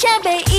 champagne.